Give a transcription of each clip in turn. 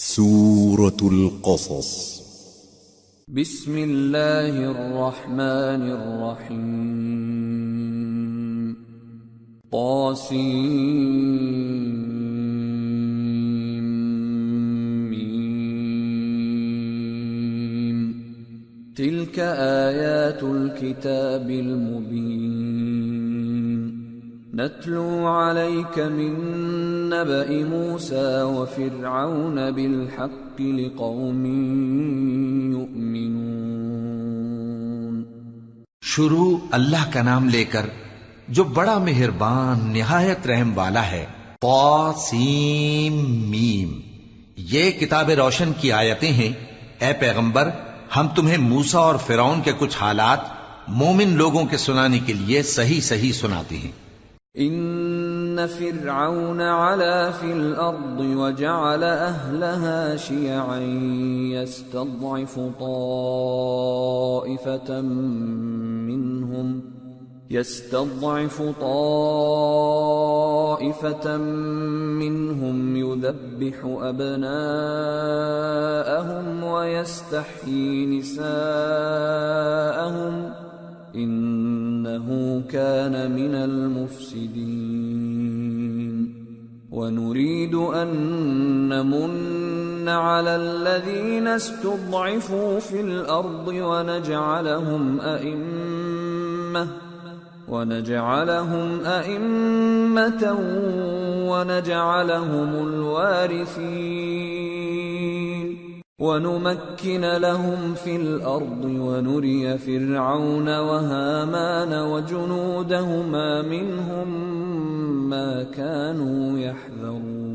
سورة القصص. بسم الله الرحمن الرحيم طاسيم تلك آيات الكتاب المبين نتلو عليك من نبأ موسى وفرعون بالحق لقوم يؤمنون. شروع اللہ کا نام لے کر جو بڑا مہربان نہایت رحم والا ہے سیم میم۔ یہ کتاب روشن کی آیتیں ہیں۔ اے پیغمبر، ہم تمہیں موسا اور فرعون کے کچھ حالات مومن لوگوں کے سنانے کے لیے صحیح صحیح سناتے ہیں۔ إن فرعون علا في الأرض وجعل أهلها شيعا يستضعف طائفة منهم يستضعف طائفة منهم يذبح أبناءهم ويستحيي نساءهم إنه كان من المفسدين. ونريد أن نمن على الذين استضعفوا في الأرض ونجعلهم أئمة ونجعلهم أئمة ونجعلهم الوارثين. ونمكن لهم في الأرض ونري فرعون وهامان وجنودهما منهم ما كانوا يحذرون.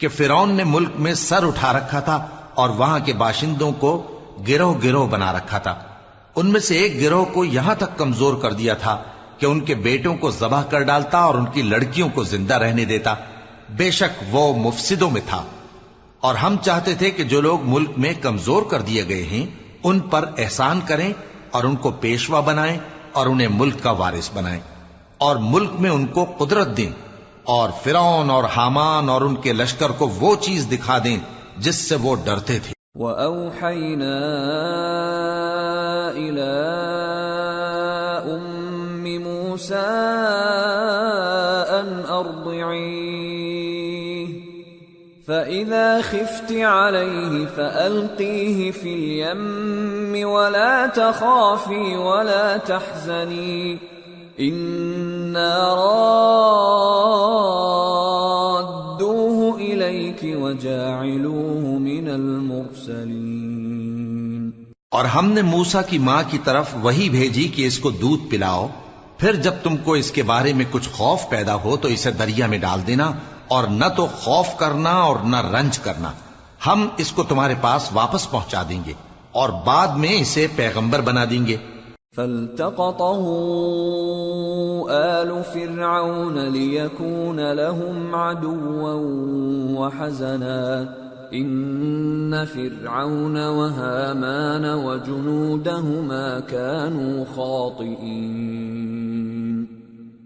کہ فرعون نے ملک میں سر اٹھا رکھا تھا اور وہاں کے باشندوں کو گروہ گروہ بنا رکھا تھا۔ ان میں سے ایک گروہ کو یہاں تک کمزور کر دیا تھا کہ ان کے بیٹوں کو ذبح کر ڈالتا اور ان کی لڑکیوں کو زندہ رہنے دیتا۔ بے شک وہ مفسدوں میں تھا۔ اور ہم چاہتے تھے کہ جو لوگ ملک میں کمزور کر دیے گئے ہیں، ان پر احسان کریں اور ان کو پیشوا بنائیں اور انہیں ملک کا وارث بنائیں۔ اور ملک میں ان کو قدرت دیں اور فرعون اور حامان اور ان کے لشکر کو وہ چیز دکھا دیں جس سے وہ ڈرتے تھے۔ وأوحينا إلى أم موسى فإذا خفت عليه فألقيه في اليم ولا تخافي ولا تحزني إنا رادوه إليك وجاعلوه من المرسلين اور ہم نے موسا کی ماں کی طرف وہی بھیجی کہ اس کو دودھ پلاؤ۔ پھر جب تم کو اس کے بارے میں کچھ خوف پیدا ہو تو اسے دریا میں ڈال دینا۔ اور نہ تو خوف کرنا اور نہ رنج کرنا۔ ہم اس کو تمہارے پاس واپس پہنچا دیں گے اور بعد میں اسے پیغمبر بنا دیں گے۔ فالتقطه آل فرعون ليكون لهم عدوا وحزنا۔ إن فرعون وهامان وجنودهما كانوا خاطئين۔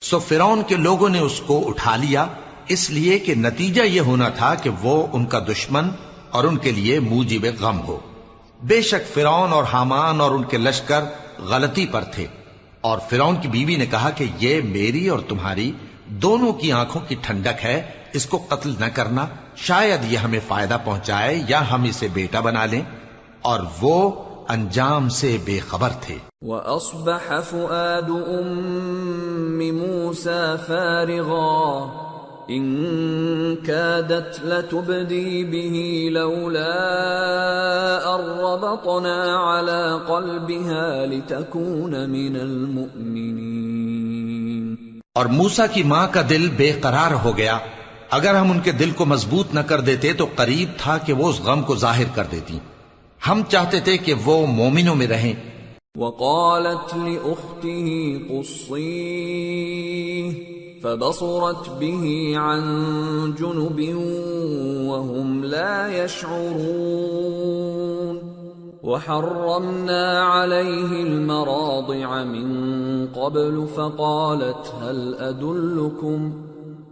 سو فرعون کے لوگوں نے اس کو اٹھا لیا۔ اس لیے کہ نتیجہ یہ ہونا تھا کہ وہ ان کا دشمن اور ان کے لیے موجب غم ہو۔ بے شک فرعون اور حامان اور ان کے لشکر غلطی پر تھے۔ اور فرعون کی بیوی نے کہا کہ یہ میری اور تمہاری دونوں کی آنکھوں کی ٹھنڈک ہے، اس کو قتل نہ کرنا۔ شاید یہ ہمیں فائدہ پہنچائے یا ہم اسے بیٹا بنا لیں۔ اور وہ انجام سے بے خبر تھے۔ وأصبح فؤاد أم موسى فارغا۔ إن كادت لتبدي به لولا أن ربطنا على قلبها لتكون من المؤمنين۔ اور موسا کی ماں کا دل بے قرار ہو گیا۔ اگر ہم ان کے دل کو مضبوط نہ کر دیتے تو قریب تھا کہ وہ اس غم کو ظاہر کر دیتی۔ ہم چاہتے تھے کہ وہ مومنوں میں رہیں۔ وقالت لأخته قصيه، فبصرت به عن جنب وهم لا يشعرون۔ وحرمنا عليه المراضع من قبل، فقالت هل أدلكم؟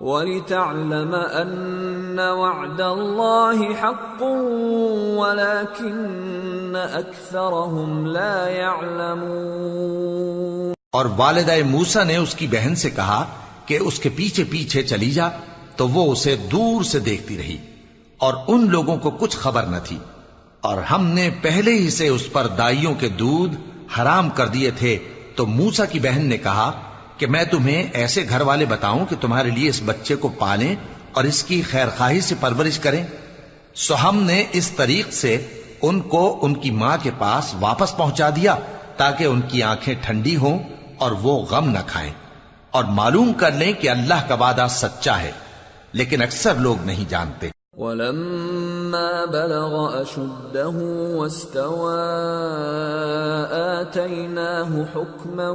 ولتعلم أن وعد الله حق ولكن أكثرهم لا يعلمون اور والدہ موسا نے اس کی بہن سے کہا کہ اس کے پیچھے پیچھے چلی جا تو وہ اسے دور سے دیکھتی رہی اور ان لوگوں کو کچھ خبر نہ تھی اور ہم نے پہلے ہی سے اس پر دائیوں کے دودھ حرام کر دیے تھے تو موسا کی بہن نے کہا کہ میں تمہیں ایسے گھر والے بتاؤں کہ تمہارے لیے اس بچے کو پالیں اور اس کی خیر خواہی سے پرورش کریں۔ سو ہم نے اس طریق سے ان کو ان کی ماں کے پاس واپس پہنچا دیا تاکہ ان کی آنکھیں ٹھنڈی ہوں اور وہ غم نہ کھائیں اور معلوم کر لیں کہ اللہ کا وعدہ سچا ہے، لیکن اکثر لوگ نہیں جانتے۔ ولما بلغ أشده واستوى آتيناه حكما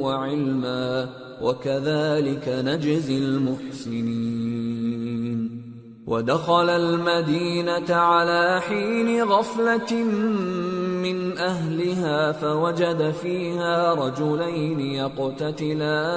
وعلما وكذلك نجزي المحسنين ودخل المدينة على حين غفلة من أهلها فوجد فيها رجلين يقتتلان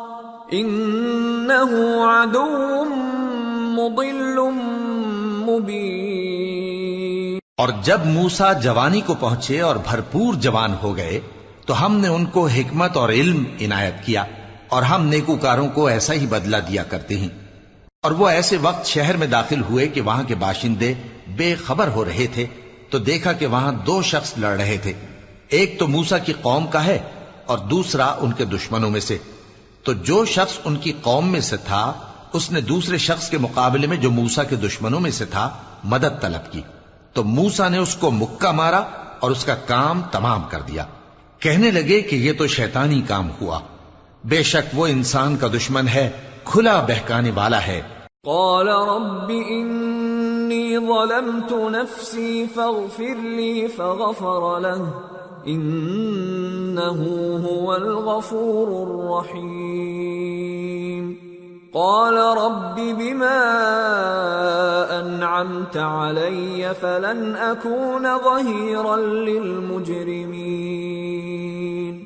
انه عدو مضل مبين. اور جب موسا جوانی کو پہنچے اور بھرپور جوان ہو گئے، تو ہم نے ان کو حکمت اور علم عنایت کیا اور ہم نیکوکاروں کو ایسا ہی بدلہ دیا کرتے ہیں۔ اور وہ ایسے وقت شہر میں داخل ہوئے کہ وہاں کے باشندے بے خبر ہو رہے تھے، تو دیکھا کہ وہاں دو شخص لڑ رہے تھے۔ ایک تو موسا کی قوم کا ہے اور دوسرا ان کے دشمنوں میں سے۔ تو جو شخص ان کی قوم میں سے تھا، اس نے دوسرے شخص کے مقابلے میں جو موسا کے دشمنوں میں سے تھا، مدد طلب کی۔ تو موسا نے اس کو مکہ مارا اور اس کا کام تمام کر دیا۔ کہنے لگے کہ یہ تو شیطانی کام ہوا۔ بے شک وہ انسان کا دشمن ہے، کھلا بہکانے والا ہے۔ قال رب انی ظلمت نفسی فاغفر لی فغفر له۔ انه هو الغفور الرحیم قال رب بما انعمت علی فلن اکون ظہیرا للمجرمین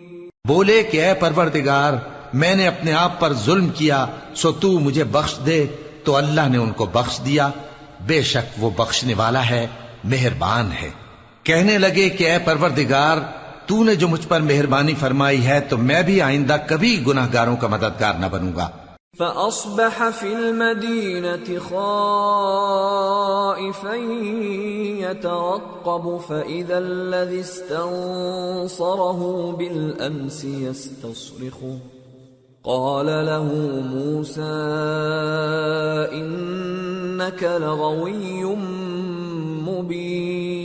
بولے کہ اے پروردگار، میں نے اپنے آپ پر ظلم کیا، سو تو مجھے بخش دے۔ تو اللہ نے ان کو بخش دیا۔ بے شک وہ بخشنے والا ہے، مہربان ہے۔ کہنے لگے کہ اے پروردگار، تو نے جو مجھ پر مہربانی فرمائی ہے، تو میں بھی آئندہ کبھی گناہ گاروں کا مددگار نہ بنوں گا۔ فأصبح في المدينة خائفا يترقب، فإذا الذي استنصره بالأمس يستصرخه قال له موسى، إنك لغوي مبين۔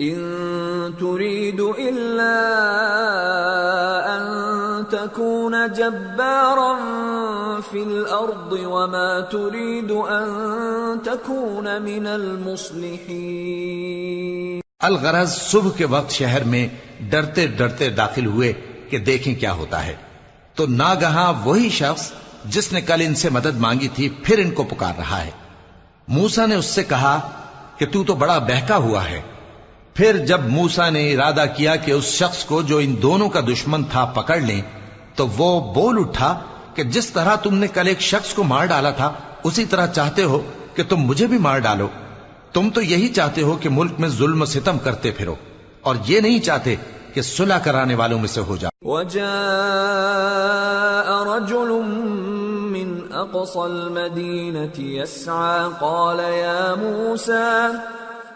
ان تريد الا ان تكون جبارا في الارض وما تريد ان تكون من المصلحين. الغرض صبح کے وقت شہر میں ڈرتے ڈرتے داخل ہوئے کہ دیکھیں کیا ہوتا ہے۔ تو ناگہاں وہی شخص جس نے کل ان سے مدد مانگی تھی پھر ان کو پکار رہا ہے۔ موسا نے اس سے کہا کہ تو تو بڑا بہکا ہوا ہے۔ پھر جب موسا نے ارادہ کیا کہ اس شخص کو جو ان دونوں کا دشمن تھا پکڑ لیں، تو وہ بول اٹھا کہ جس طرح تم نے کل ایک شخص کو مار ڈالا تھا، اسی طرح چاہتے ہو کہ تم مجھے بھی مار ڈالو۔ تم تو یہی چاہتے ہو کہ ملک میں ظلم و ستم کرتے پھرو، اور یہ نہیں چاہتے کہ صلح کرانے والوں میں سے ہو جاؤ۔ وجاء رجل من اقصى المدينة يسعى قال يا موسى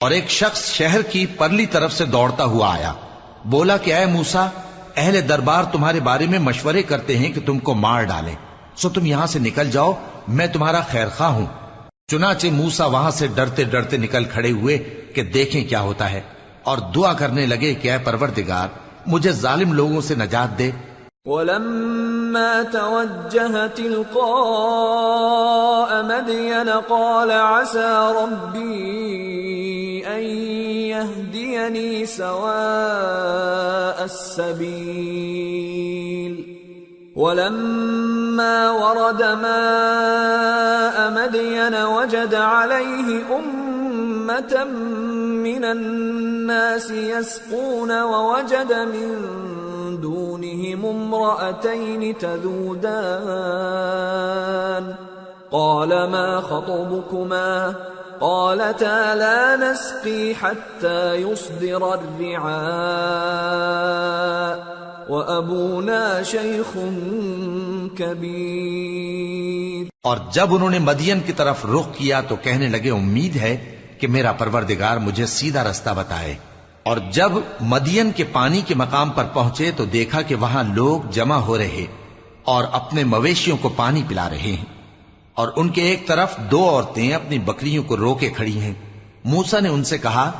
اور ایک شخص شہر کی پرلی طرف سے دوڑتا ہوا آیا۔ بولا کہ اے موسا اہل دربار تمہارے بارے میں مشورے کرتے ہیں کہ تم کو مار ڈالیں۔ سو تم یہاں سے نکل جاؤ، میں تمہارا خیر خواہ ہوں۔ چنانچہ موسا وہاں سے ڈرتے ڈرتے نکل کھڑے ہوئے کہ دیکھیں کیا ہوتا ہے۔ اور دعا کرنے لگے کہ اے پروردگار، مجھے ظالم لوگوں سے نجات دے۔ ولما توجه تلقاء مدين قال عسى ربي أن يهديني سواء السبيل. ولما ورد ماء مدين وجد عليه أمة من الناس يسقون ووجد من دونهم امرأتين تذودان. قال ما خطبكما؟ قالتا لا نسقي حتى يصدر الرعاء. وأبونا شيخ كبير. اور جب انہوں نے مدین کی طرف رخ کیا تو کہنے لگے، امید ہے کہ میرا پروردگار مجھے سیدھا رستہ بتائے۔ اور جب مدین کے پانی کے مقام پر پہنچے تو دیکھا کہ وہاں لوگ جمع ہو رہے اور اپنے مویشیوں کو پانی پلا رہے ہیں۔ اور ان کے ایک طرف دو عورتیں اپنی بکریوں کو رو کے کھڑی ہیں۔ موسا نے ان سے کہا،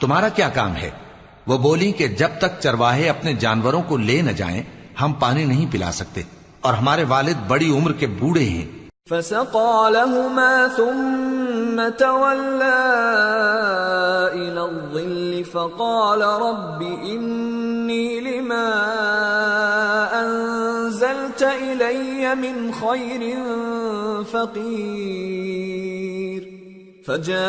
تمہارا کیا کام ہے؟ وہ بولی کہ، جب تک چرواہے اپنے جانوروں کو لے نہ جائیں، ہم پانی نہیں پلا سکتے اور ہمارے والد بڑی عمر کے بوڑھے ہیں۔ فسقى لهما ثم تولى إلى الظل فقال رب إني لما أنزلت إلي من خير فقير فجاءته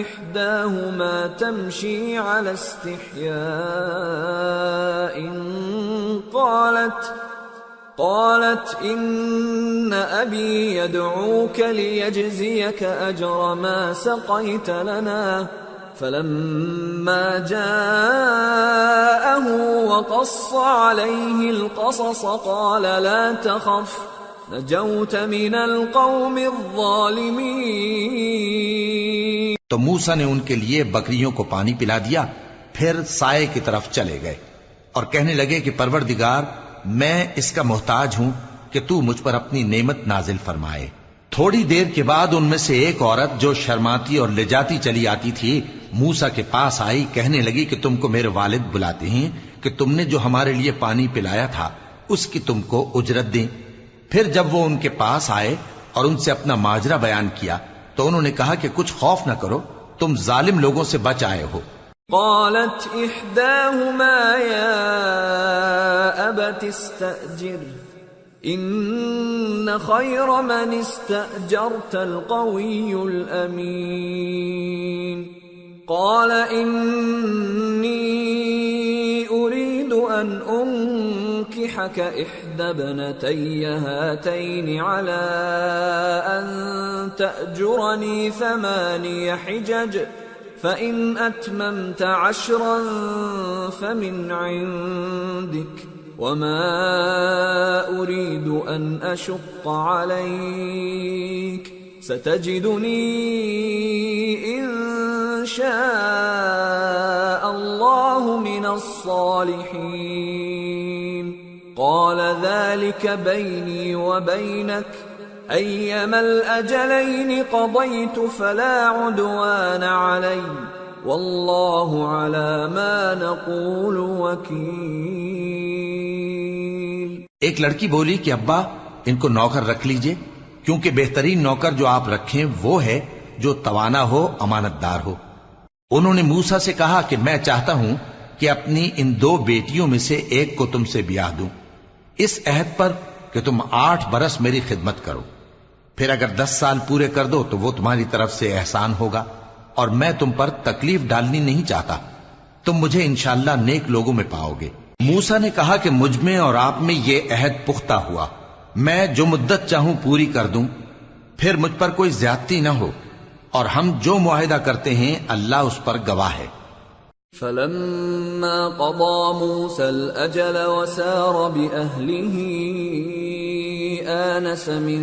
إحداهما تمشي على استحياء قالت قالت إن أبي يدعوك ليجزيك أجر ما سقيت لنا. فلما جاءه وقص عليه القصص قال لا تخف، نجوت من القوم الظالمين. تو موسا نے ان کے لیے بکریوں کو پانی پلا دیا، پھر سائے کی طرف چلے گئے اور کہنے لگے کہ پروردگار میں اس کا محتاج ہوں کہ تو مجھ پر اپنی نعمت نازل فرمائے۔ تھوڑی دیر کے بعد ان میں سے ایک عورت جو شرماتی اور لے جاتی چلی آتی تھی موسا کے پاس آئی، کہنے لگی کہ تم کو میرے والد بلاتے ہیں، کہ تم نے جو ہمارے لیے پانی پلایا تھا، اس کی تم کو اجرت دیں۔ پھر جب وہ ان کے پاس آئے اور ان سے اپنا ماجرا بیان کیا، تو انہوں نے کہا کہ کچھ خوف نہ کرو، تم ظالم لوگوں سے بچ آئے ہو۔ قالت إحداهما يا أبت استأجر، إن خير من استأجرت القوي الأمين. قال، إني أريد أن أنكحك إحدى ابنتي هاتين على أن تأجرني ثماني حجج. فإن أتممت عشرا فمن عندك وما أريد أن أشق عليك ستجدني إن شاء الله من الصالحين قال ذلك بيني وبينك أيما الأجلين قضيت فلا عدوان علي والله على ما نقول وكيل. ایک لڑکی بولی کہ ابا، ان کو نوکر رکھ لیجیے، کیونکہ بہترین نوکر جو آپ رکھیں وہ ہے جو توانا ہو امانت دار ہو۔ انہوں نے موسا سے کہا کہ میں چاہتا ہوں کہ اپنی ان دو بیٹیوں میں سے ایک کو تم سے بیاہ دوں۔ اس عہد پر کہ تم آٹھ برس میری خدمت کرو۔ پھر اگر دس سال پورے کر دو تو وہ تمہاری طرف سے احسان ہوگا اور میں تم پر تکلیف ڈالنی نہیں چاہتا۔ تم مجھے انشاءاللہ نیک لوگوں میں پاؤ گے۔ موسا نے کہا کہ مجھ میں اور آپ میں یہ عہد پختہ ہوا۔ میں جو مدت چاہوں پوری کر دوں۔ پھر مجھ پر کوئی زیادتی نہ ہو۔ اور ہم جو معاہدہ کرتے ہیں، اللہ اس پر گواہ ہے۔ فلما قضى موسى الأجل وسار بأهله، آنس من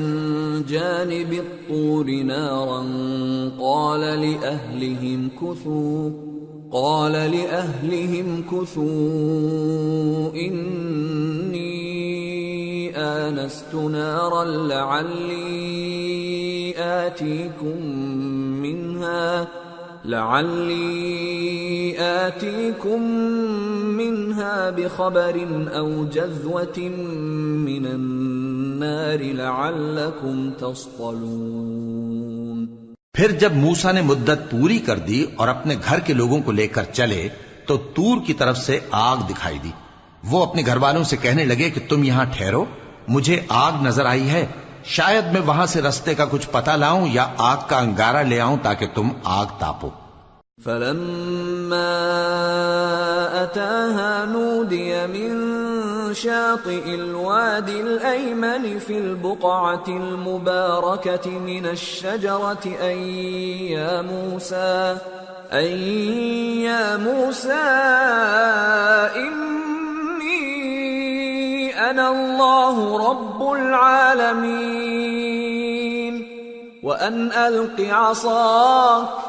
جانب الطور نارا، قال لأهلهم كثوا، قال لأهلهم كثوا، إني آنست نارا لعلي آتيكم منها. لعلي آتيكم منها بخبر أو جذوة من النار لعلكم تصطلون۔ پھر جب موسا نے مدت پوری کر دی اور اپنے گھر کے لوگوں کو لے کر چلے، تو تور کی طرف سے آگ دکھائی دی۔ وہ اپنے گھر والوں سے کہنے لگے کہ تم یہاں ٹھہرو، مجھے آگ نظر آئی ہے۔ شاید میں وہاں سے رستے کا کچھ پتہ لاؤں یا آگ کا انگارہ لے آؤں تاکہ تم آگ تاپو۔ فلما أتاها نودي من شاطئ الوادي الأيمن في البقعة المباركة من الشجرة أن يا موسى، أن يا موسى، إني أنا الله رب العالمين، وأن ألق عصاك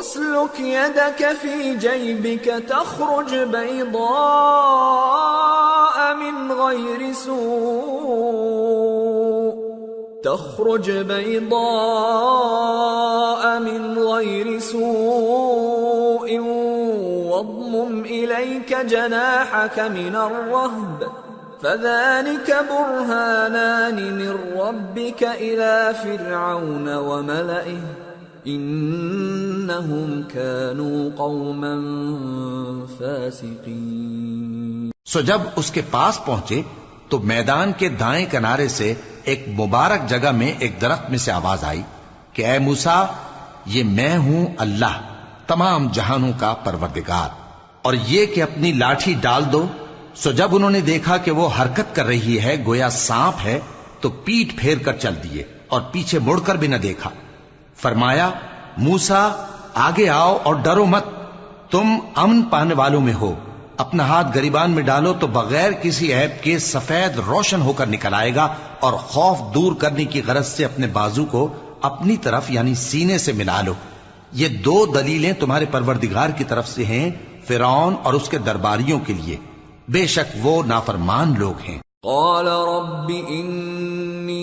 اسلك يدك في جيبك تخرج بيضاء من غير سوء. تخرج بيضاء من غير سوء. واضمم إليك جناحك من الرهب. فذلك برهانان من ربك إلى فرعون وملئه. انہم كانوا قوما فاسقین سو جب اس کے پاس پہنچے تو میدان کے دائیں کنارے سے ایک مبارک جگہ میں ایک درخت میں سے آواز آئی کہ اے موسا یہ میں ہوں اللہ، تمام جہانوں کا پروردگار، اور یہ کہ اپنی لاٹھی ڈال دو۔ سو جب انہوں نے دیکھا کہ وہ حرکت کر رہی ہے، گویا سانپ ہے، تو پیٹ پھیر کر چل دیے اور پیچھے مڑ کر بھی نہ دیکھا۔ فرمایا موسا آگے آؤ اور ڈرو مت۔ تم امن پانے والوں میں ہو۔ اپنا ہاتھ گریبان میں ڈالو تو بغیر کسی عیب کے سفید روشن ہو کر نکل آئے گا اور خوف دور کرنے کی غرض سے اپنے بازو کو اپنی طرف یعنی سینے سے ملا لو۔ یہ دو دلیلیں تمہارے پروردگار کی طرف سے ہیں فرعون اور اس کے درباریوں کے لیے۔ بے شک وہ نافرمان لوگ ہیں۔ قال رب إني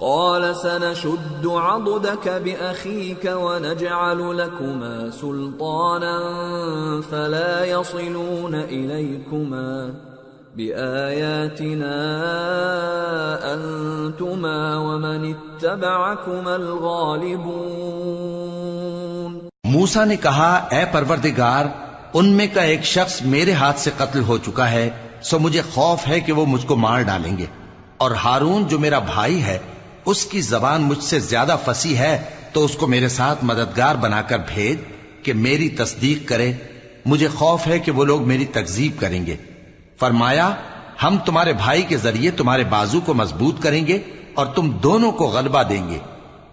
قال سنشد عضدك باخيك ونجعل لكما سلطانا فلا يصلون اليكما باياتنا انتما ومن اتبعكما الغالبون موسا نے کہا، اے پروردگار، ان میں کا ایک شخص میرے ہاتھ سے قتل ہو چکا ہے، سو مجھے خوف ہے کہ وہ مجھ کو مار ڈالیں گے۔ اور ہارون جو میرا بھائی ہے اس کی زبان مجھ سے زیادہ فسی ہے، تو اس کو میرے ساتھ مددگار بنا کر بھیج کہ میری تصدیق کرے۔ مجھے خوف ہے کہ وہ لوگ میری تکزیب کریں گے۔ فرمایا، ہم تمہارے بھائی کے ذریعے تمہارے بازو کو مضبوط کریں گے اور تم دونوں کو غلبہ دیں گے۔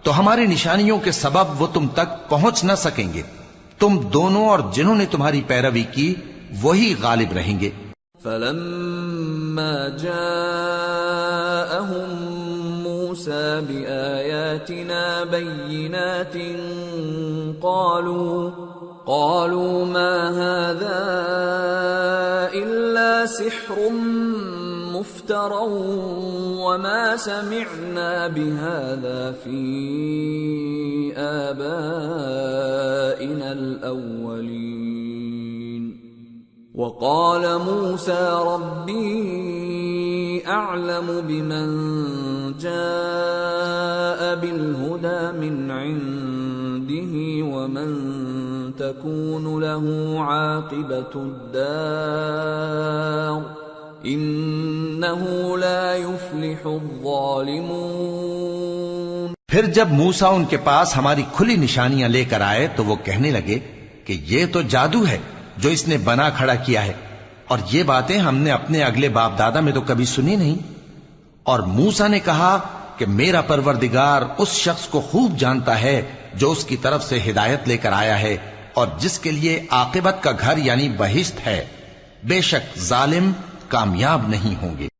تو ہماری نشانیوں کے سبب وہ تم تک پہنچ نہ سکیں گے۔ تم دونوں اور جنہوں نے تمہاری پیروی کی، وہی غالب رہیں گے۔ فلما جاءهم موسى بآياتنا بينات قالوا قالوا ما هذا إلا سحر مفترى وما سمعنا بهذا في آبائنا الأولين. وقال موسى ربي أعلم بمن جاء بالهدى من عنده ومن تكون له عاقبة الدار إنه لا يفلح الظالمون پھر جب موسا ان کے پاس ہماری کھلی نشانیاں لے کر آئے تو وہ کہنے لگے کہ یہ تو جادو ہے جو اس نے بنا کھڑا کیا ہے۔ اور یہ باتیں ہم نے اپنے اگلے باپ دادا میں تو کبھی سنی نہیں۔ اور موسا نے کہا کہ میرا پروردگار اس شخص کو خوب جانتا ہے جو اس کی طرف سے ہدایت لے کر آیا ہے اور جس کے لیے عاقبت کا گھر یعنی بہشت ہے۔ بے شک ظالم کامیاب نہیں ہوں گے۔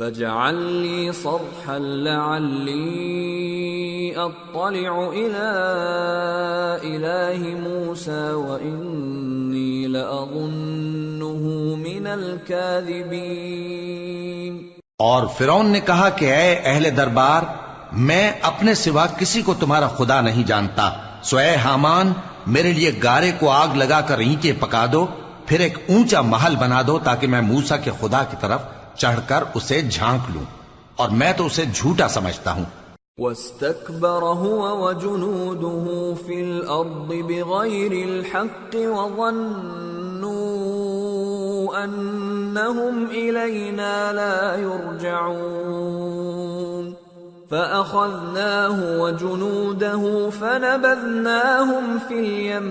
فاجعل لي صرحا لعلي موسى من الكاذبين. اور فرعون نے کہا کہ اے اہل دربار، میں اپنے سوا کسی کو تمہارا خدا نہیں جانتا۔ سو اے حامان، میرے لیے گارے کو آگ لگا کر اینٹیں پکا دو، پھر ایک اونچا محل بنا دو تاکہ میں موسا کے خدا کی طرف چڑھ کر اسے جھانک لوں اور میں تو اسے جھوٹا سمجھتا ہوں۔ واستكبر هو وجنوده في الأرض بغير الحق وظنوا أنهم إلينا لا يرجعون فأخذناه وجنوده فنبذناهم في اليم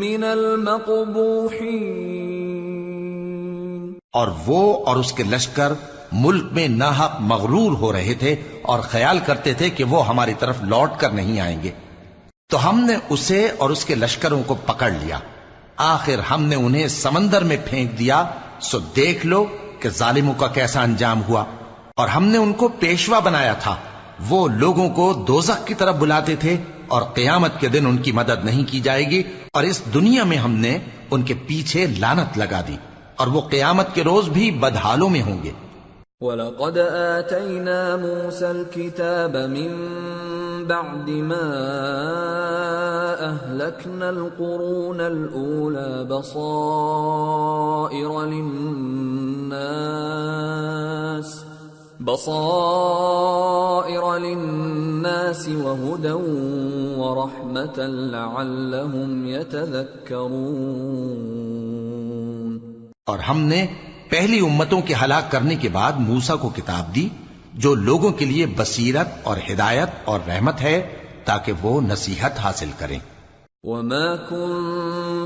من المقبوحين اور وہ اور اس کے لشکر ملک میں ناحق مغرور ہو رہے تھے اور خیال کرتے تھے کہ وہ ہماری طرف لوٹ کر نہیں آئیں گے۔ تو ہم نے اسے اور اس کے لشکروں کو پکڑ لیا۔ آخر ہم نے انہیں سمندر میں پھینک دیا۔ سو دیکھ لو کہ ظالموں کا کیسا انجام ہوا۔ اور ہم نے ان کو پیشوا بنایا تھا۔ وہ لوگوں کو دوزخ کی طرف بلاتے تھے۔ اور قیامت کے دن ان کی مدد نہیں کی جائے گی اور اس دنیا میں ہم نے ان کے پیچھے لانت لگا دی اور وہ قیامت کے روز بھی بدحالوں میں ہوں گے۔ وَلَقَدْ آتَيْنَا مُوسَى الْكِتَابَ مِن بَعْدِ مَا أَهْلَكْنَا الْقُرُونَ الْأُولَى بَصَائِرَ لِلنَّاسِ بصائر للناس وهدى ورحمة لعلهم يتذكرون. اور ہم نے پہلی امتوں کے ہلاک کرنے کے بعد موسا کو کتاب دی جو لوگوں کے لیے بصیرت اور ہدایت اور رحمت ہے تاکہ وہ نصیحت حاصل کریں۔ وما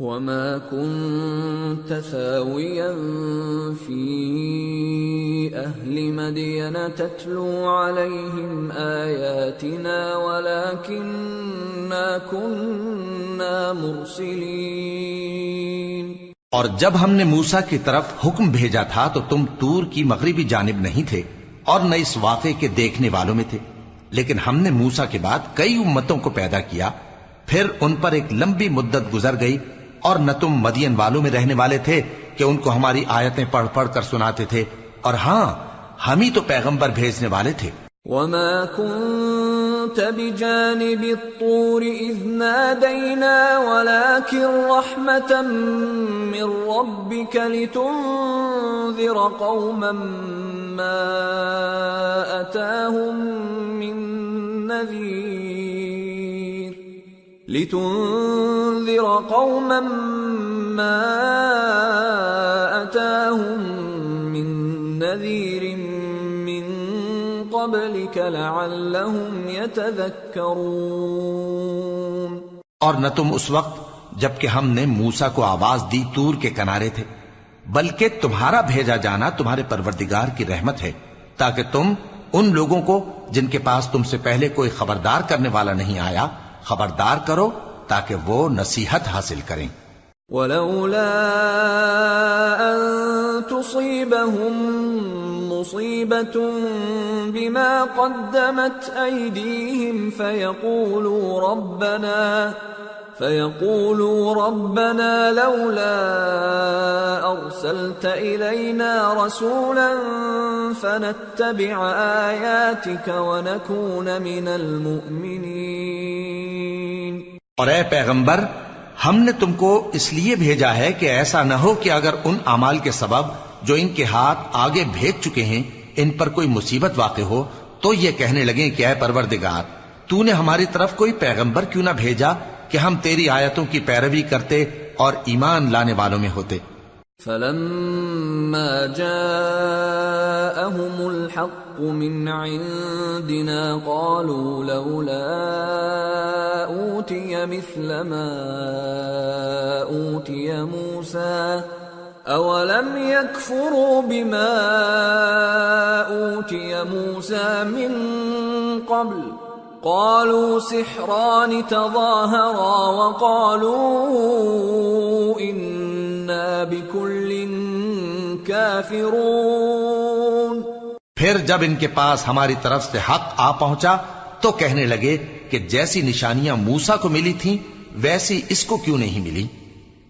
وما كنت ثاويا في أهل مدين تتلو عليهم آياتنا ولكننا كنا مرسلين. اور جب ہم نے موسا کی طرف حکم بھیجا تھا تو تم تور کی مغربی جانب نہیں تھے اور نہ اس واقعے کے دیکھنے والوں میں تھے۔ لیکن ہم نے موسا کے بعد کئی امتوں کو پیدا کیا۔ پھر ان پر ایک لمبی مدت گزر گئی اور نہ تم مدین والوں میں رہنے والے تھے کہ ان کو ہماری آیتیں پڑھ پڑھ کر سناتے تھے۔ اور ہاں ہم ہی تو پیغمبر بھیجنے والے تھے۔ وما كنت بجانب الطور إذ نادينا ولكن رحمة من ربك لتنذر قوما ما أتاهم من نذير لتنذر قوما ما أتاهم من نذير من قبلك لعلهم يتذكرون. اور نہ تم اس وقت جبکہ ہم نے موسا کو آواز دی تور کے کنارے تھے، بلکہ تمہارا بھیجا جانا تمہارے پروردگار کی رحمت ہے، تاکہ تم ان لوگوں کو جن کے پاس تم سے پہلے کوئی خبردار کرنے والا نہیں آیا خبردار کرو تاکہ وہ نصیحت حاصل کریں۔ ولولا ان تصيبهم مصيبة بما قدمت أيديهم فيقولوا ربنا فيقولوا ربنا لولا أرسلت إلينا رسولا فنتبع آياتك ونكون من المؤمنين. اور اے پیغمبر، ہم نے تم کو اس لیے بھیجا ہے کہ ایسا نہ ہو کہ اگر ان اعمال کے سبب جو ان کے ہاتھ آگے بھیج چکے ہیں، ان پر کوئی مصیبت واقع ہو، تو یہ کہنے لگیں کہ اے پروردگار، تو نے ہماری طرف کوئی پیغمبر کیوں نہ بھیجا کہ ہم تیری آیتوں کی پیروی کرتے اور ایمان لانے والوں میں ہوتے۔ فلما جاءهم الحق من عندنا قالوا لولا أوتي مثل ما أوتي موسى أولم يكفروا بما أوتي موسى من قبل قالوا سحران تظاهرا وقالوا إنا بكل كافرون. پھر جب ان کے پاس ہماری طرف سے حق آ پہنچا تو کہنے لگے کہ جیسی نشانیاں موسا کو ملی تھیں، ویسی اس کو کیوں نہیں ملی؟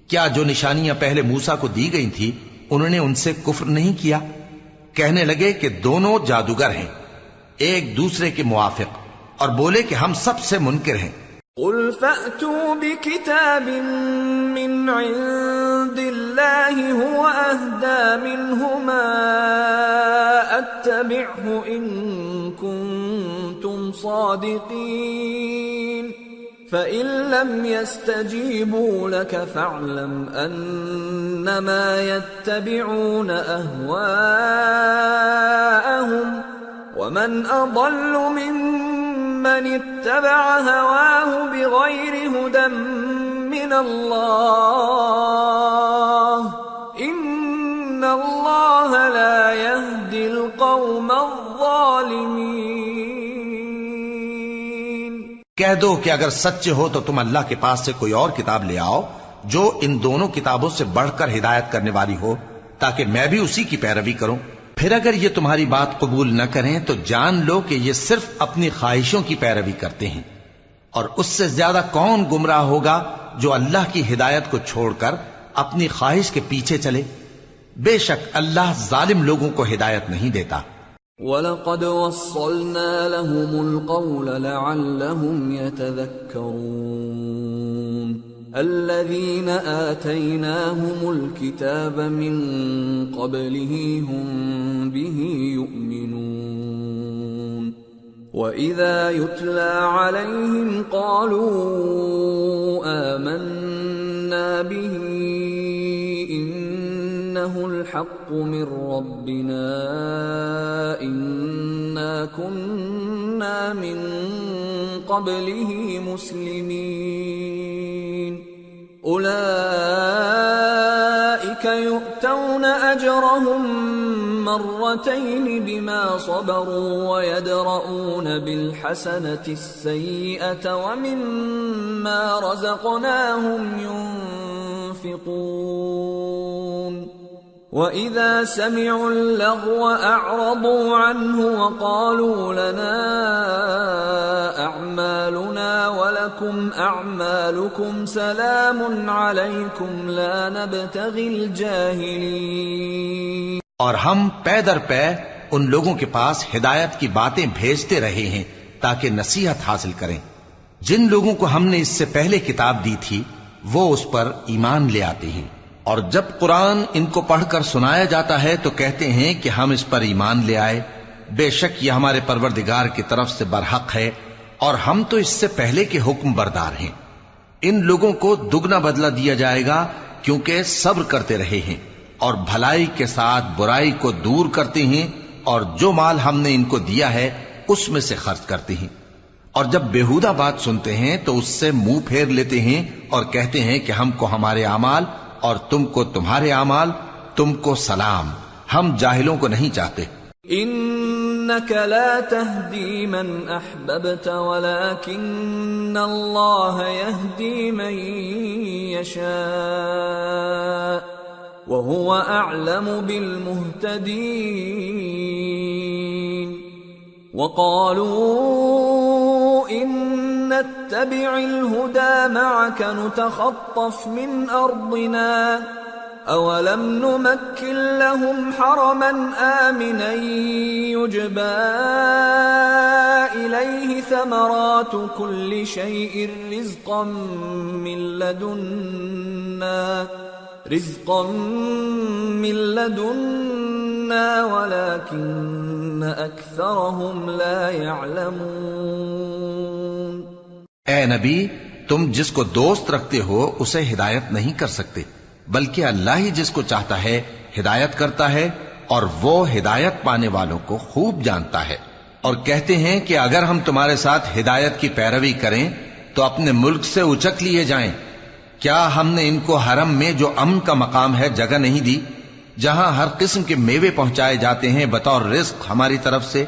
کیا جو نشانیاں پہلے موسا کو دی گئی تھی انہوں نے ان سے کفر نہیں کیا؟ کہنے لگے کہ دونوں جادوگر ہیں، ایک دوسرے کے موافق۔ اور بولے کہ ہم سب سے منکر ہیں۔ قل فأتوا بكتاب من عند الله هو أهدى منهما أتبعه إن كنتم صادقين فإن لم يستجيبوا لك فاعلم أنما يتبعون أهواءهم ومن أضل ممن اتبع هواه بغير هدى من الله. إن الله لا يهدي القوم الظالمين. کہہ دو کہ اگر سچے ہو تو تم اللہ کے پاس سے کوئی اور کتاب لے آؤ جو ان دونوں کتابوں سے بڑھ کر ہدایت کرنے والی ہو تاکہ میں بھی اسی کی پیروی کروں۔ پھر اگر یہ تمہاری بات قبول نہ کریں تو جان لو کہ یہ صرف اپنی خواہشوں کی پیروی کرتے ہیں۔ اور اس سے زیادہ کون گمراہ ہوگا جو اللہ کی ہدایت کو چھوڑ کر اپنی خواہش کے پیچھے چلے؟ بے شک اللہ ظالم لوگوں کو ہدایت نہیں دیتا۔ وَلَقَدْ وَصَّلْنَا لَهُمُ الْقَوْلَ لَعَلَّهُمْ يَتَذَكَّرُونَ۔ الَّذِينَ آتَيْنَاهُمُ الْكِتَابَ مِنْ قَبْلِهِ هُمْ بِهِ يُؤْمِنُونَ. وَإِذَا يُتْلَى عَلَيْهِمْ قَالُوا آمَنَّا بِهِ الْحَقُّ مِنْ رَبِّنَا إِنَّا كُنَّا مِنْ قَبْلِهِ مُسْلِمِينَ. أُولَئِكَ يُؤْتَوْنَ أَجْرَهُمْ مرتين بما صبروا ويدرؤون بالحسنة السيئة ومما رزقناهم ينفقون. وإذا سمعوا اللغو أعرضوا عنه وقالوا لنا أعمالنا ولكم أعمالكم سلام عليكم لا نبتغي الجاهلين اور ہم پے در پے ان لوگوں کے پاس ہدایت کی باتیں بھیجتے رہے ہیں تاکہ نصیحت حاصل کریں۔ جن لوگوں کو ہم نے اس سے پہلے کتاب دی تھی، وہ اس پر ایمان لے آتے ہیں۔ اور جب قرآن ان کو پڑھ کر سنایا جاتا ہے تو کہتے ہیں کہ ہم اس پر ایمان لے آئے۔ بے شک یہ ہمارے پروردگار کی طرف سے برحق ہے اور ہم تو اس سے پہلے کے حکم بردار ہیں۔ ان لوگوں کو دگنا بدلہ دیا جائے گا کیونکہ صبر کرتے رہے ہیں اور بھلائی کے ساتھ برائی کو دور کرتے ہیں اور جو مال ہم نے ان کو دیا ہے اس میں سے خرچ کرتے ہیں۔ اور جب بےحودہ بات سنتے ہیں تو اس سے منہ پھیر لیتے ہیں اور کہتے ہیں کہ ہم کو ہمارے اعمال اور تم کو تمہارے اعمال، تم کو سلام۔ ہم جاہلوں کو نہیں چاہتے۔ انك لا تهدي من احببت ولكن الله يهدي من يشاء وهو اعلم بالمهتدين وقالوا ان نتبع الهدى معك نتخطف من ارضنا اولم نمكن لهم حرما امنا يجبى اليه ثمرات كل شيء رزقا من لدنا رزقا من لدنا ولكن اكثرهم لا يعلمون اے نبی، تم جس کو دوست رکھتے ہو، اسے ہدایت نہیں کر سکتے، بلکہ اللہ ہی جس کو چاہتا ہے، ہدایت کرتا ہے، اور وہ ہدایت پانے والوں کو خوب جانتا ہے۔ اور کہتے ہیں کہ اگر ہم تمہارے ساتھ ہدایت کی پیروی کریں، تو اپنے ملک سے اچک لیے جائیں۔ کیا ہم نے ان کو حرم میں جو امن کا مقام ہے جگہ نہیں دی، جہاں ہر قسم کے میوے پہنچائے جاتے ہیں بطور رزق ہماری طرف سے،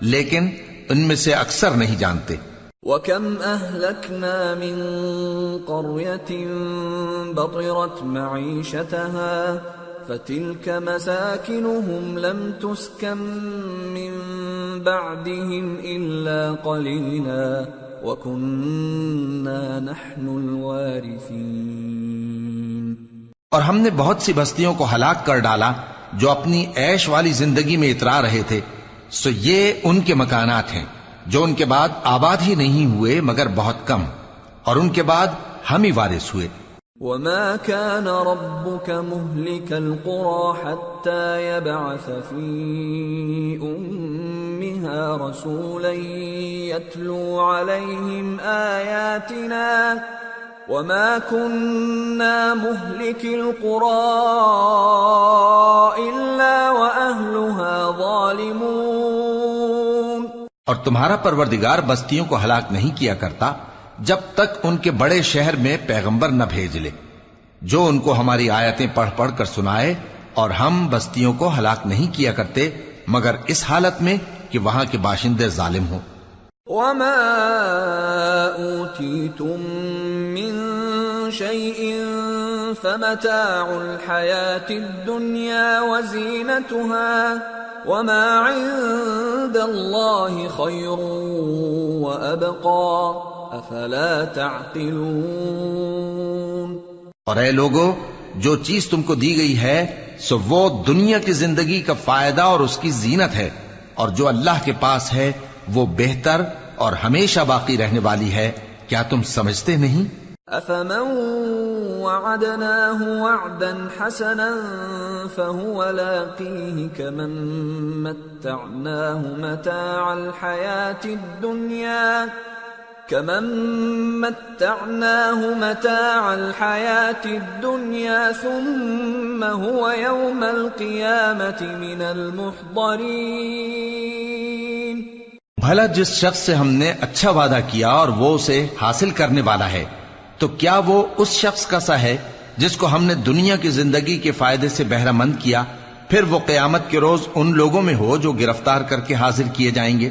لیکن ان میں سے اکثر نہیں جانتے۔ وَكَمْ أَهْلَكْنَا مِن قَرْيَةٍ بَطِرَتْ مَعِيشَتَهَا فَتِلْكَ مَسَاكِنُهُمْ لَمْ تُسْكَن مِّن بَعْدِهِمْ إِلَّا قَلِيلًا وَكُنَّا نَحْنُ الْوَارِثِينَ۔ اور ہم نے بہت سی بستیوں کو ہلاک کر ڈالا جو اپنی عیش والی زندگی میں اترا رہے تھے۔ سو یہ ان کے مکانات ہیں جو ان کے بعد آباد ہی نہیں ہوئے مگر بہت کم۔ اور ان کے بعد ہم ہی وارث ہوئے۔ وما كان ربك مهلك القرى حتى يبعث في أمها رسولا يتلو عليهم آياتنا وما كنا مهلك القرى إلا وأهلها ظالمون اور تمہارا پروردگار بستیوں کو ہلاک نہیں کیا کرتا جب تک ان کے بڑے شہر میں پیغمبر نہ بھیج لے، جو ان کو ہماری آیتیں پڑھ پڑھ کر سنائے اور ہم بستیوں کو ہلاک نہیں کیا کرتے، مگر اس حالت میں کہ وہاں کے باشندے ظالم ہوں۔ وما أوتيتم من شيء فمتاع الحياة الدنيا وزينتها وما عند الله خير وأبقى۔ أفلا تعقلون اور اے لوگو جو چیز تم کو دی گئی ہے سو وہ دنیا کی زندگی کا فائدہ اور اس کی زینت ہے۔ اور جو اللہ کے پاس ہے وہ بہتر اور ہمیشہ باقی رہنے والی ہے۔ کیا تم سمجھتے نہیں؟ أفمن وعدناه وعدا حسنا فهو لاقيه كمن متعناه متاع الحياة الدنيا كمن متعناه متاع الحياة الدنيا ثم هو يوم القيامة من المحضرين بھلا جس شخص سے ہم نے اچھا وعدہ کیا اور وہ اسے حاصل کرنے والا ہے، تو کیا وہ اس شخص کا سا ہے جس کو ہم نے دنیا کی زندگی کے فائدے سے بہرہ مند کیا، پھر وہ قیامت کے روز ان لوگوں میں ہو جو گرفتار کر کے حاضر کیے جائیں گے؟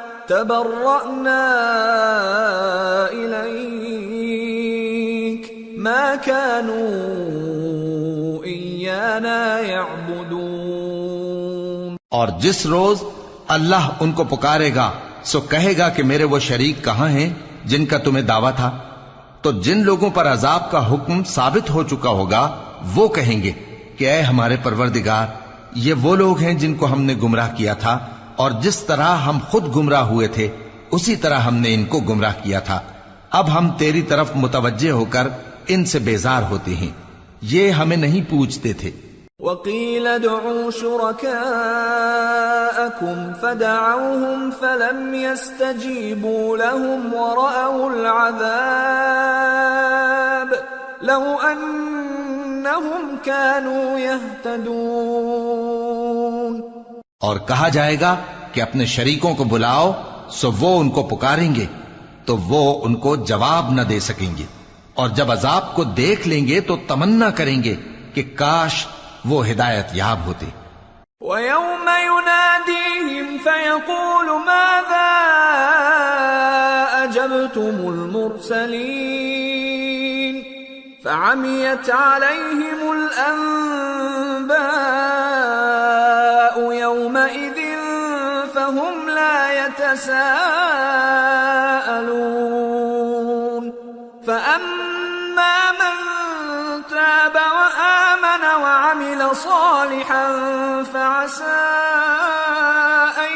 تبرأنا إليك. ما كانوا إيانا يعبدون. اور جس روز اللہ ان کو پکارے گا، سو کہے گا کہ میرے وہ شریک کہاں ہیں جن کا تمہیں دعویٰ تھا؟ تو جن لوگوں پر عذاب کا حکم ثابت ہو چکا ہوگا، وہ کہیں گے کہ اے ہمارے پروردگار، یہ وہ لوگ ہیں جن کو ہم نے گمراہ کیا تھا اور جس طرح ہم خود گمراہ ہوئے تھے، اسی طرح ہم نے ان کو گمراہ کیا تھا۔ اب ہم تیری طرف متوجہ ہو کر ان سے بیزار ہوتے ہیں۔ یہ ہمیں نہیں پوچھتے تھے۔ وقيل ادعوا شركاءكم فدعوهم فلم يستجيبوا لهم ورأوا العذاب لو أنهم كانوا يهتدون اور کہا جائے گا کہ اپنے شریکوں کو بلاؤ، سو وہ ان کو پکاریں گے، تو وہ ان کو جواب نہ دے سکیں گے۔ اور جب عذاب کو دیکھ لیں گے تو تمنا کریں گے کہ کاش وہ ہدایت یاب ہوتے۔ ويوم يناديهم فيقول ماذا أجبتم المرسلين فعميت عليهم الأنباء يومئذ فهم لا يتساءلون. فأما من تاب وآمن وعمل صالحا فعسى أن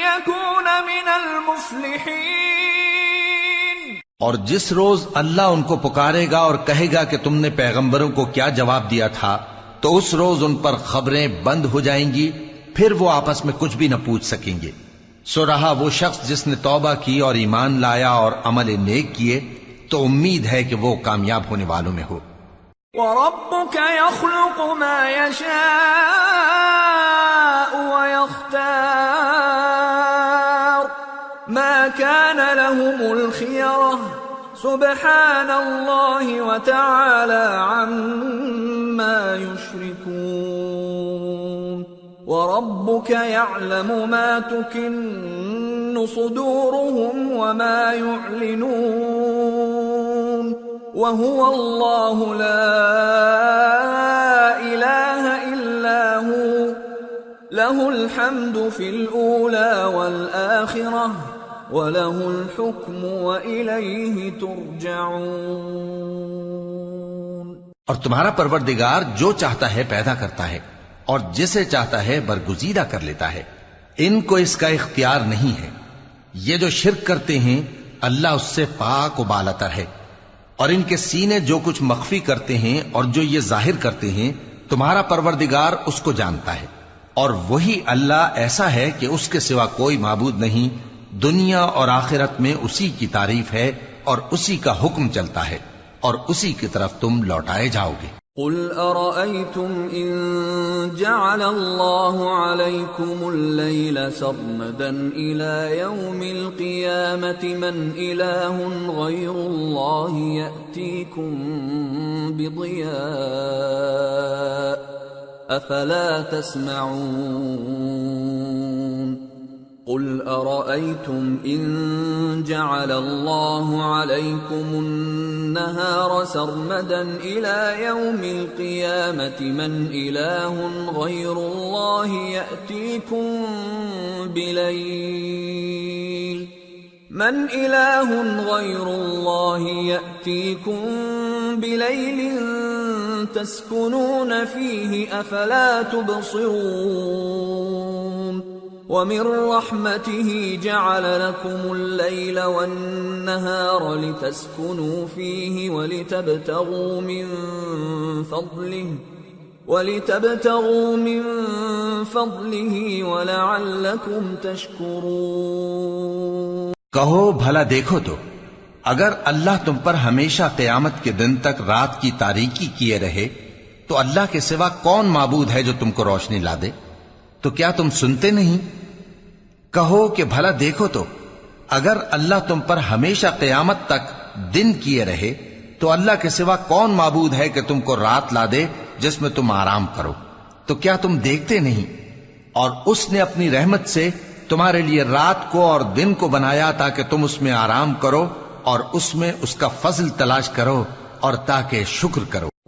يكون من المفلحين. اور جس روز اللہ ان کو پکارے گا اور کہے گا کہ تم نے پیغمبروں کو کیا جواب دیا تھا، تو اس روز ان پر خبریں بند ہو جائیں گی، پھر وہ آپس میں کچھ بھی نہ پوچھ سکیں گے۔ سو رہا وہ شخص جس نے توبہ کی اور ایمان لایا اور عمل نیک کیے، تو امید ہے کہ وہ کامیاب ہونے والوں میں ہو۔ وربك يخلق ما يشاء ويختار. ما كان لهم الخيرة. سبحان الله وتعالى عما يشركون. وربك يعلم ما تكن صدورهم وما يعلنون وهو الله لا إله إلا هو له الحمد في الأولى والآخرة وله الحكم وإليه ترجعون اور تمہارا پروردگار جو چاہتا ہے پیدا کرتا ہے۔ اور جسے چاہتا ہے برگزیدہ کر لیتا ہے۔ ان کو اس کا اختیار نہیں ہے۔ یہ جو شرک کرتے ہیں، اللہ اس سے پاک و بالتر ہے۔ اور ان کے سینے جو کچھ مخفی کرتے ہیں اور جو یہ ظاہر کرتے ہیں، تمہارا پروردگار اس کو جانتا ہے۔ اور وہی اللہ ایسا ہے کہ اس کے سوا کوئی معبود نہیں، دنیا اور آخرت میں اسی کی تعریف ہے اور اسی کا حکم چلتا ہے۔ اور اسی کی طرف تم لوٹائے جاؤ گے۔ قل أرأيتم إن جعل الله عليكم الليل سرمدا إلى يوم القيامة من إله غير الله يأتيكم بضياء أفلا تسمعون قل قل أرأيتم إن جعل الله عليكم النهار سرمدا إلى يوم القيامة من إله غير الله يأتيكم بليل من إله غير الله يأتيكم بليل تسكنون فيه أفلا تبصرون ومن رحمته جعل لكم الليل والنهار لتسكنوا فيه ولتبتغوا من فضله ولتبتغوا من فضله ولعلكم تشكرون کہو، بھلا دیکھو تو، اگر اللہ تم پر ہمیشہ قیامت کے دن تک رات کی تاریکی کیے رہے، تو اللہ کے سوا کون معبود ہے جو تم کو روشنی لا دے؟ تو کیا تم سنتے نہیں؟ کہو کہ بھلا دیکھو تو، اگر اللہ تم پر ہمیشہ قیامت تک دن کیے رہے، تو اللہ کے سوا کون معبود ہے کہ تم کو رات لا دے جس میں تم آرام کرو؟ تو کیا تم دیکھتے نہیں؟ اور اس نے اپنی رحمت سے تمہارے لیے رات کو اور دن کو بنایا تاکہ تم اس میں آرام کرو اور اس میں اس کا فضل تلاش کرو اور تاکہ شکر کرو۔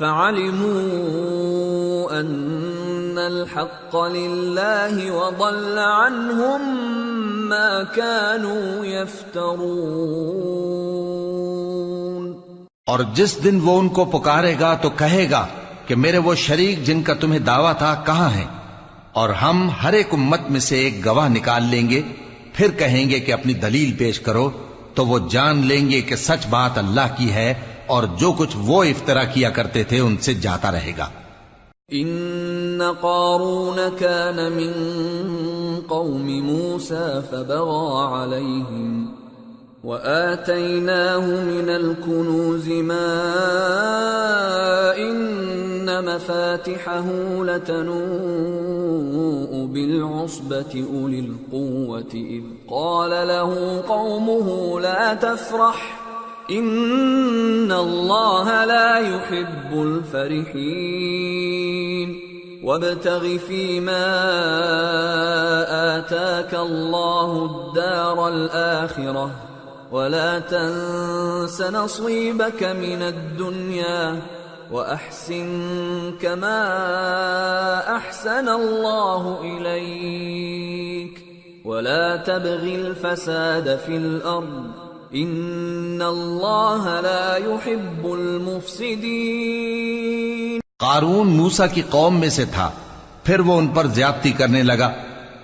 فعلموا أن الحق لله وضل عنهم ما كانوا يفترون. اور جس دن وہ ان کو پکارے گا تو کہے گا کہ میرے وہ شریک جن کا تمہیں دعویٰ تھا کہاں ہیں؟ اور ہم ہر ایک امت میں سے ایک گواہ نکال لیں گے، پھر کہیں گے کہ اپنی دلیل پیش کرو، تو وہ جان لیں گے کہ سچ بات اللہ کی ہے اور جو کچھ وہ افطرا کیا کرتے تھے ان سے جاتا رہے گا۔ ان قارون كان من قوم موسى فبغى عليهم وآتيناه من الكنوز ما إن مفاتحه لتنوء بالعصبة أولي القوة إذ قال له قومه لا تفرح۔ إن الله لا يحب الفرحين وابتغ فيما آتاك الله الدار الآخرة ولا تنس نصيبك من الدنيا وأحسن كما أحسن الله إليك ولا تبغ الفساد في الأرض إن الله لا يحب المفسدين قارون موسا کی قوم میں سے تھا، پھر وہ ان پر زیادتی کرنے لگا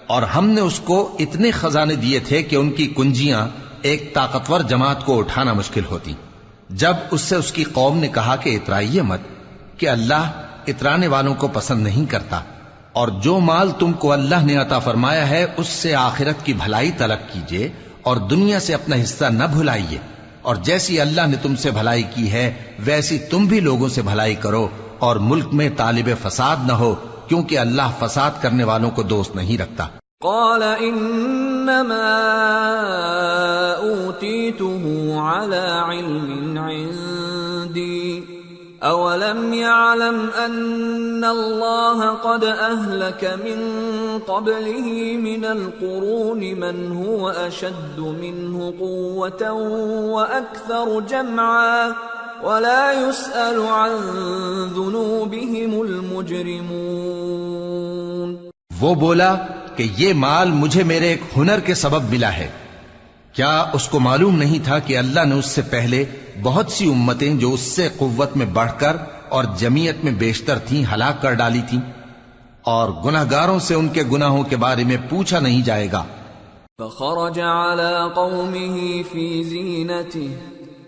اور ہم نے اس کو اتنے خزانے دیے تھے کہ ان کی کنجیاں ایک طاقتور جماعت کو اٹھانا مشکل ہوتی۔ جب اس سے اس کی قوم نے کہا کہ اترائیے مت، کہ اللہ اترانے والوں کو پسند نہیں کرتا اور جو مال تم کو اللہ نے عطا فرمایا ہے، اس سے آخرت کی بھلائی طلب کیجیے اور دنیا سے اپنا حصہ نہ بھلائیے۔ اور جیسی اللہ نے تم سے بھلائی کی ہے، ویسی تم بھی لوگوں سے بھلائی کرو۔ اور ملک میں طالب فساد نہ ہو، کیونکہ اللہ فساد کرنے والوں کو دوست نہیں رکھتا۔ قال انما اوتیتہ علی علم عند اولم يعلم ان الله قد اهلك من قبله من القرون من هو اشد منه قوه واكثر جمعا ولا يسال عن ذنوبهم المجرمون وہ بولا کہ یہ مال مجھے میرے ایک ہنر کے سبب ملا ہے۔ کیا اس کو معلوم نہیں تھا کہ اللہ نے اس سے پہلے بہت سی امتیں جو اس سے قوت میں بڑھ کر اور جمیت میں بیشتر تھیں ہلاک کر ڈالی تھیں؟ اور گناہگاروں سے ان کے گناہوں کے بارے میں پوچھا نہیں جائے گا۔ فخرج على قومه في زينته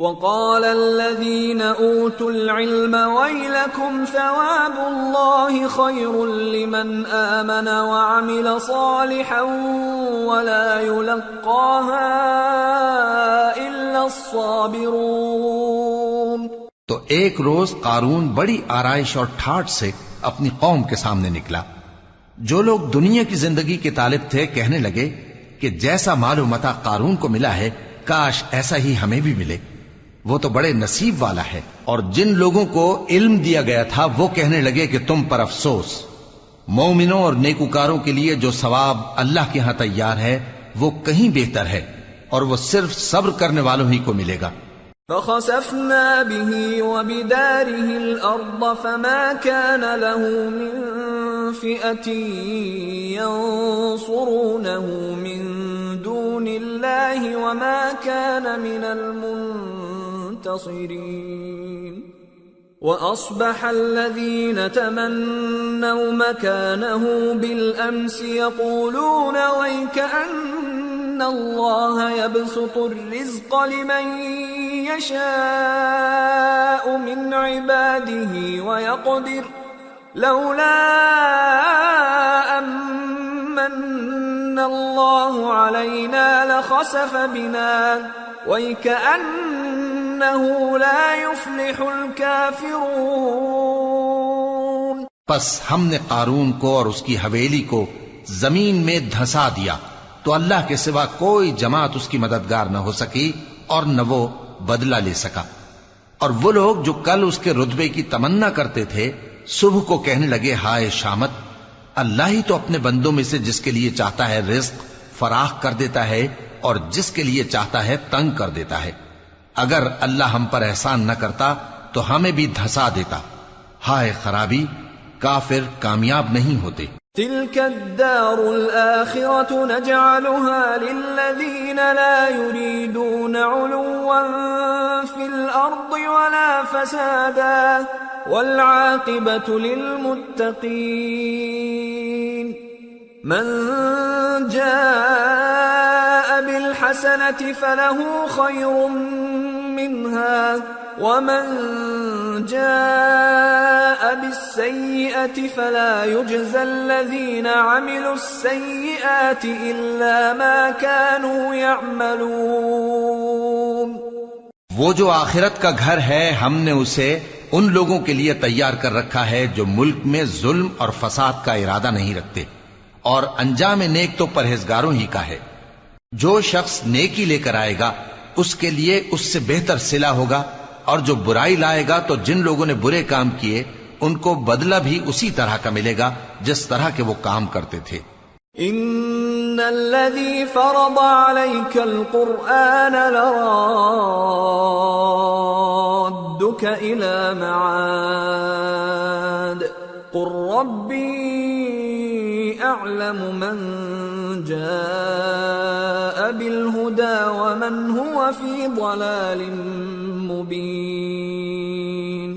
وقال الذين أوتوا العلم ويلكم ثواب الله خير لمن آمن وعمل صالحا ولا يلقاها إلا الصابرون. تو ایک روز قارون بڑی آرائش اور ٹھاٹ سے اپنی قوم کے سامنے نکلا۔ جو لوگ دنیا کی زندگی کے طالب تھے کہنے لگے کہ جیسا مال و متا قارون کو ملا ہے، کاش ایسا ہی ہمیں بھی ملے۔ وہ تو بڑے نصیب والا ہے۔ اور جن لوگوں کو علم دیا گیا تھا، وہ کہنے لگے کہ تم پر افسوس۔ مومنوں اور نیکوکاروں کے لیے جو ثواب اللہ کے ہاں تیار ہے، وہ کہیں بہتر ہے۔ اور وہ صرف صبر کرنے والوں ہی کو ملے گا۔ فخسفنا به وبداره الأرض فما كان له من فئة ينصرونه من دون الله وما كان من المنتصرين. وأصبح الذين تمنوا مكانه بالأمس يقولون ويكأن الله يبسط الرزق لمن يشاء من عباده ويقدر. لولا أمن الله علينا لخسف بنا. ويكأنه لا يفلح الكافرون پس ہم نے قارون کو اور اس کی حویلی کو زمین میں دھسا دیا تو اللہ کے سوا کوئی جماعت اس کی مددگار نہ ہو سکی اور نہ وہ بدلہ لے سکا۔ اور وہ لوگ جو کل اس کے رتبے کی تمنا کرتے تھے، صبح کو کہنے لگے، ہائے شامت، اللہ ہی تو اپنے بندوں میں سے جس کے لیے چاہتا ہے رزق فراخ کر دیتا ہے اور جس کے لیے چاہتا ہے تنگ کر دیتا ہے۔ اگر اللہ ہم پر احسان نہ کرتا تو ہمیں بھی دھسا دیتا۔ ہائے خرابی، کافر کامیاب نہیں ہوتے۔ تلك الدار الآخرة نجعلها للذين لا يريدون علوا في الأرض ولا فسادا والعاقبة للمتقين من جاء بالحسنة فله خير منها ومن جاء بالسيئة فلا يجزى الذين عملوا السيئات إلا ما كانوا يعملون. وہ جو آخرت کا گھر ہے، ہم نے اسے ان لوگوں کے لیے تیار کر رکھا ہے جو ملک میں ظلم اور فساد کا ارادہ نہیں رکھتے، اور انجام نیک تو پرہیزگاروں ہی کا ہے۔ جو شخص نیکی لے کر آئے گا، اس کے لیے اس سے بہتر سلا ہوگا، اور جو برائی لائے گا تو جن لوگوں نے برے کام کیے، ان کو بدلہ بھی اسی طرح کا ملے گا جس طرح کے وہ کام کرتے تھے۔ ان الذي فرض عليك القرآن لرادك الى معاد قل ربي اعلم من جاء ومن هو في ضلال مبين۔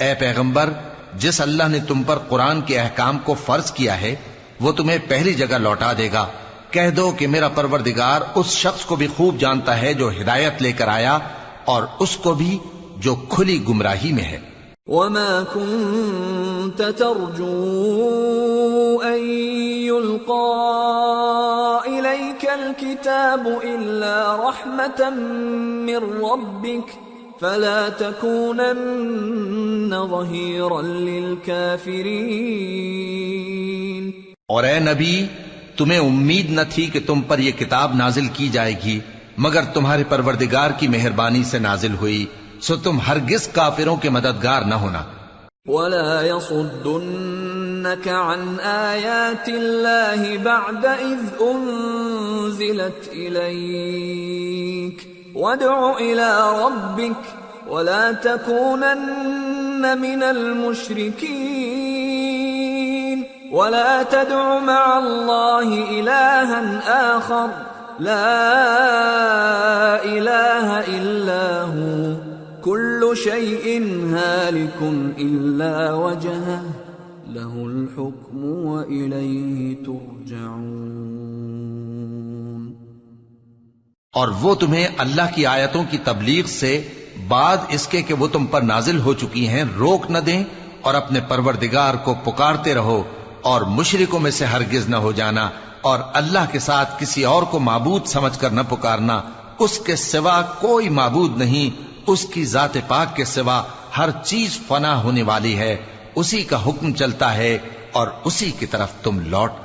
اے پیغمبر جس اللہ نے تم پر قرآن کے احکام کو فرض کیا ہے وہ تمہیں پہلی جگہ لوٹا دے گا۔ کہہ دو کہ میرا پروردگار اس شخص کو بھی خوب جانتا ہے جو ہدایت لے کر آیا اور اس کو بھی جو کھلی گمراہی میں ہے۔ وما كنت ترجو أن يلقى الكتاب إلا رحمة من ربك فلا تكونن ظهيرا للكافرين. اور اے نبی تمہیں امید نہ تھی کہ تم پر یہ کتاب نازل کی جائے گی مگر تمہارے پروردگار کی مہربانی سے نازل ہوئی سو تم ہرگز کافروں کے مددگار نہ ہونا۔ ولا يصدنك عن آيات الله بعد إذ أنزلت إليك وادع إلى ربك ولا تكونن من المشركين ولا تدع مع الله إلها آخر لا إله إلا هو كل شيء هالك إلا وجهه له الحكم وإليه ترجعون۔ اور وہ تمہیں اللہ کی آیتوں کی تبلیغ سے بعد اس کے کہ وہ تم پر نازل ہو چکی ہیں روک نہ دیں اور اپنے پروردگار کو پکارتے رہو اور مشرکوں میں سے ہرگز نہ ہو جانا اور اللہ کے ساتھ کسی اور کو معبود سمجھ کر نہ پکارنا، اس کے سوا کوئی معبود نہیں، اس کی ذات پاک کے سوا ہر چیز فنا ہونے والی ہے۔ اسی کا حکم چلتا ہے اور اسی کی طرف تم لوٹ